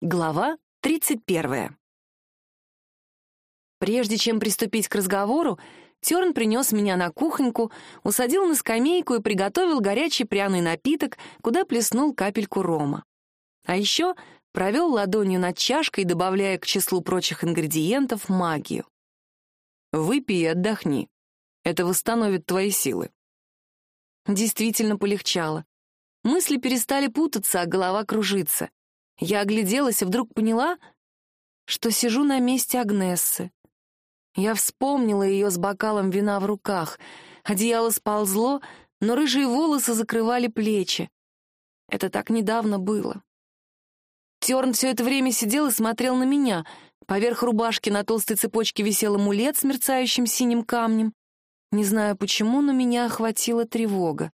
Глава 31. Прежде чем приступить к разговору, Терн принес меня на кухоньку, усадил на скамейку и приготовил горячий пряный напиток, куда плеснул капельку рома. А еще провел ладонью над чашкой, добавляя к числу прочих ингредиентов магию. «Выпей и отдохни. Это восстановит твои силы». Действительно полегчало. Мысли перестали путаться, а голова кружится. Я огляделась и вдруг поняла, что сижу на месте Агнессы. Я вспомнила ее с бокалом вина в руках. Одеяло сползло, но рыжие волосы закрывали плечи. Это так недавно было. Терн все это время сидел и смотрел на меня. Поверх рубашки на толстой цепочке висел амулет с мерцающим синим камнем. Не знаю почему, но меня охватила тревога.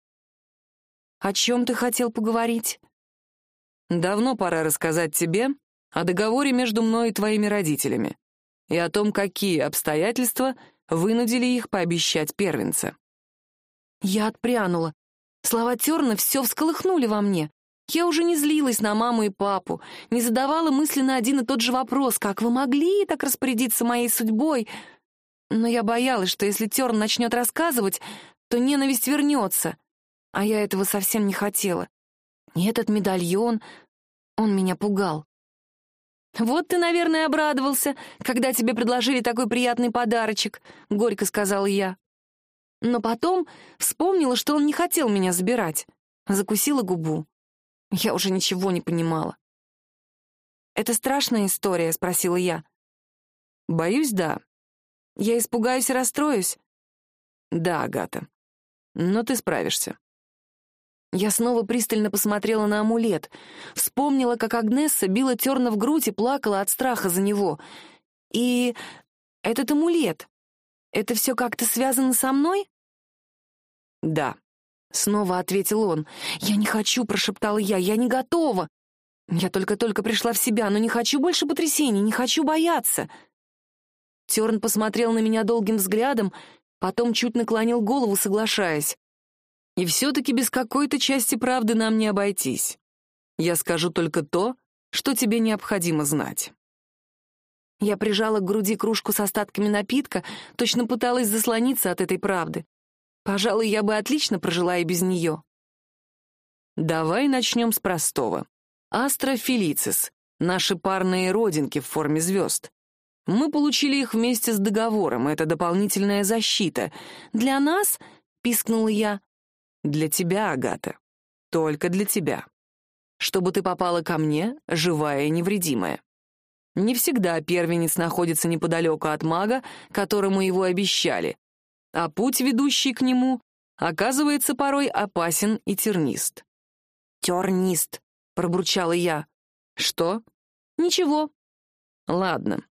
«О чем ты хотел поговорить?» Давно пора рассказать тебе о договоре между мной и твоими родителями и о том, какие обстоятельства вынудили их пообещать первенца. Я отпрянула. Слова Терна все всколыхнули во мне. Я уже не злилась на маму и папу, не задавала мысленно один и тот же вопрос, как вы могли так распорядиться моей судьбой? Но я боялась, что если Терн начнет рассказывать, то ненависть вернется, а я этого совсем не хотела. И этот медальон, он меня пугал. «Вот ты, наверное, обрадовался, когда тебе предложили такой приятный подарочек», — горько сказала я. Но потом вспомнила, что он не хотел меня забирать. Закусила губу. Я уже ничего не понимала. «Это страшная история?» — спросила я. «Боюсь, да». «Я испугаюсь и расстроюсь?» «Да, Агата. Но ты справишься». Я снова пристально посмотрела на амулет. Вспомнила, как Агнесса била Терна в грудь и плакала от страха за него. И этот амулет, это все как-то связано со мной? Да. Снова ответил он. «Я не хочу», — прошептала я, — «я не готова». Я только-только пришла в себя, но не хочу больше потрясений, не хочу бояться. Терн посмотрел на меня долгим взглядом, потом чуть наклонил голову, соглашаясь. И все-таки без какой-то части правды нам не обойтись. Я скажу только то, что тебе необходимо знать. Я прижала к груди кружку с остатками напитка, точно пыталась заслониться от этой правды. Пожалуй, я бы отлично прожила и без нее. Давай начнем с простого. Астрофилицис — наши парные родинки в форме звезд. Мы получили их вместе с договором, это дополнительная защита. Для нас, — пискнула я, для тебя, Агата. Только для тебя. Чтобы ты попала ко мне, живая и невредимая. Не всегда первенец находится неподалеку от мага, которому его обещали, а путь, ведущий к нему, оказывается порой опасен и тернист. «Тернист», — пробурчала я. «Что?» «Ничего». «Ладно.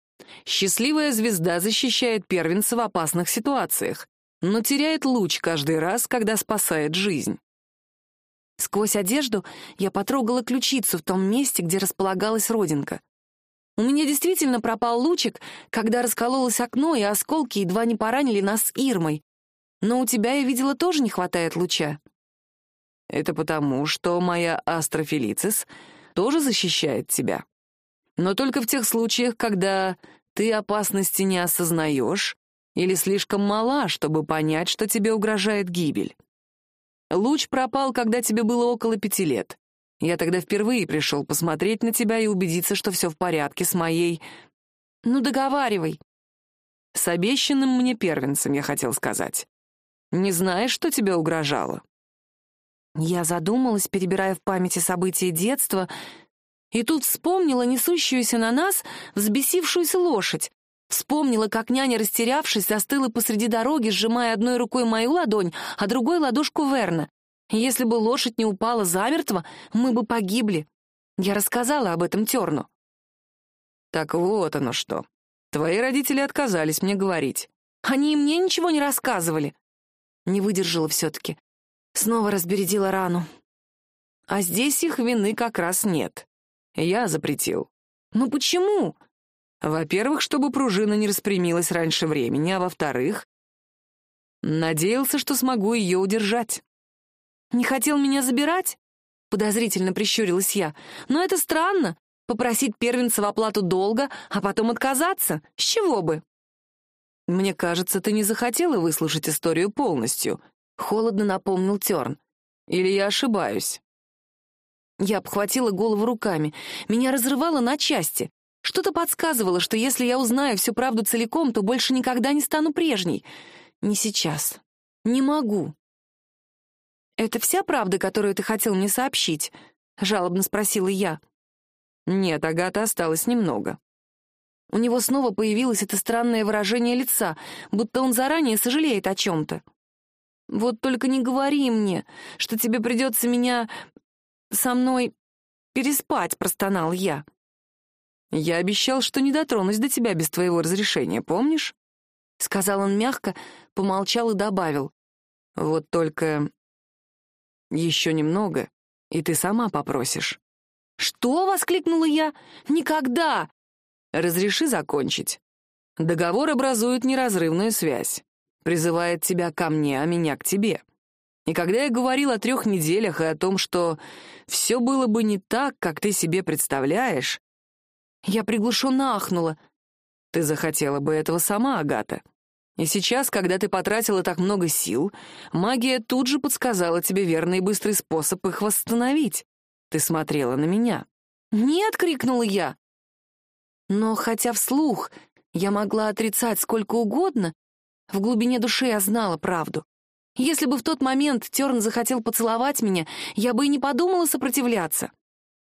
Счастливая звезда защищает первенца в опасных ситуациях, но теряет луч каждый раз, когда спасает жизнь. Сквозь одежду я потрогала ключицу в том месте, где располагалась родинка. У меня действительно пропал лучик, когда раскололось окно, и осколки едва не поранили нас с Ирмой. Но у тебя, я видела, тоже не хватает луча. Это потому, что моя астрофилицис тоже защищает тебя. Но только в тех случаях, когда ты опасности не осознаешь или слишком мала, чтобы понять, что тебе угрожает гибель. Луч пропал, когда тебе было около пяти лет. Я тогда впервые пришел посмотреть на тебя и убедиться, что все в порядке с моей... Ну, договаривай. С обещанным мне первенцем, я хотел сказать. Не знаешь, что тебе угрожало? Я задумалась, перебирая в памяти события детства, и тут вспомнила несущуюся на нас взбесившуюся лошадь, Вспомнила, как няня, растерявшись, застыла посреди дороги, сжимая одной рукой мою ладонь, а другой — ладошку Верна. Если бы лошадь не упала замертво, мы бы погибли. Я рассказала об этом Терну. Так вот оно что. Твои родители отказались мне говорить. Они и мне ничего не рассказывали. Не выдержала все-таки. Снова разбередила рану. А здесь их вины как раз нет. Я запретил. Ну почему? Во-первых, чтобы пружина не распрямилась раньше времени, а во-вторых, надеялся, что смогу ее удержать. «Не хотел меня забирать?» — подозрительно прищурилась я. «Но это странно. Попросить первенца в оплату долга, а потом отказаться? С чего бы? «Мне кажется, ты не захотела выслушать историю полностью», — холодно напомнил Терн. «Или я ошибаюсь?» Я обхватила голову руками. Меня разрывало на части. Что-то подсказывало, что если я узнаю всю правду целиком, то больше никогда не стану прежней. Не сейчас. Не могу. «Это вся правда, которую ты хотел мне сообщить?» — жалобно спросила я. «Нет, Агата, осталось немного». У него снова появилось это странное выражение лица, будто он заранее сожалеет о чем-то. «Вот только не говори мне, что тебе придется меня... со мной переспать», — простонал я. «Я обещал, что не дотронусь до тебя без твоего разрешения, помнишь?» — сказал он мягко, помолчал и добавил. «Вот только еще немного, и ты сама попросишь». «Что?» — воскликнула я. «Никогда!» «Разреши закончить. Договор образует неразрывную связь. Призывает тебя ко мне, а меня к тебе. И когда я говорил о трех неделях и о том, что все было бы не так, как ты себе представляешь, я приглушенно ахнула. Ты захотела бы этого сама, Агата. И сейчас, когда ты потратила так много сил, магия тут же подсказала тебе верный и быстрый способ их восстановить. Ты смотрела на меня. «Нет!» — крикнула я. Но хотя вслух я могла отрицать сколько угодно, в глубине души я знала правду. Если бы в тот момент Терн захотел поцеловать меня, я бы и не подумала сопротивляться.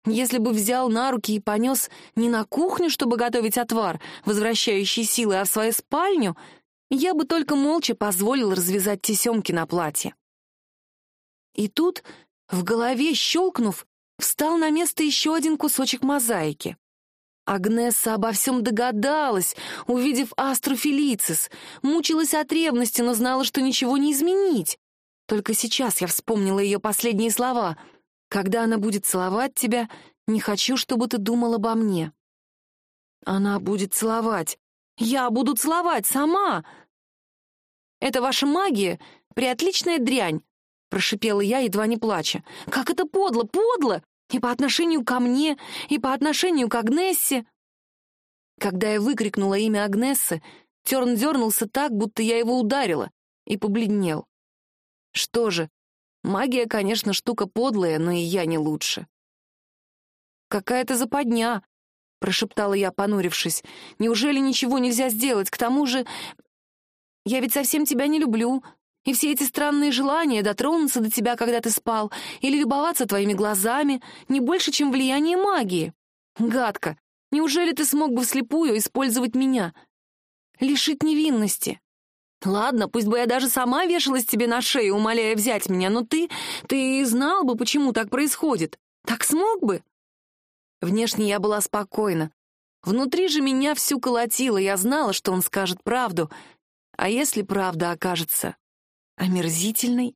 Если бы взял на руки и понес не на кухню, чтобы готовить отвар, возвращающий силы, а в свою спальню, я бы только молча позволил развязать тесемки на платье. И тут, в голове щелкнув, встал на место еще один кусочек мозаики. Агнесса обо всем догадалась, увидев Астру мучилась от ревности, но знала, что ничего не изменить. Только сейчас я вспомнила ее последние слова. «Когда она будет целовать тебя, не хочу, чтобы ты думал обо мне». Она будет целовать. Я буду целовать сама. Это ваша магия, приотличная дрянь, прошипела я, едва не плача. Как это подло, подло! И по отношению ко мне, и по отношению к Агнессе. Когда я выкрикнула имя Агнессы, Терн дернулся так, будто я его ударила, и побледнел. Что же, магия, конечно, штука подлая, но и я не лучше. «Какая-то западня», — прошептала я, понурившись. «Неужели ничего нельзя сделать? К тому же... Я ведь совсем тебя не люблю, и все эти странные желания дотронуться до тебя, когда ты спал, или любоваться твоими глазами, не больше, чем влияние магии. Гадко. Неужели ты смог бы вслепую использовать меня? Лишить невинности. Ладно, пусть бы я даже сама вешалась тебе на шею, умоляя взять меня, но ты... ты знал бы, почему так происходит. Так смог бы? Внешне я была спокойна. Внутри же меня всю колотило, я знала, что он скажет правду. А если правда окажется омерзительной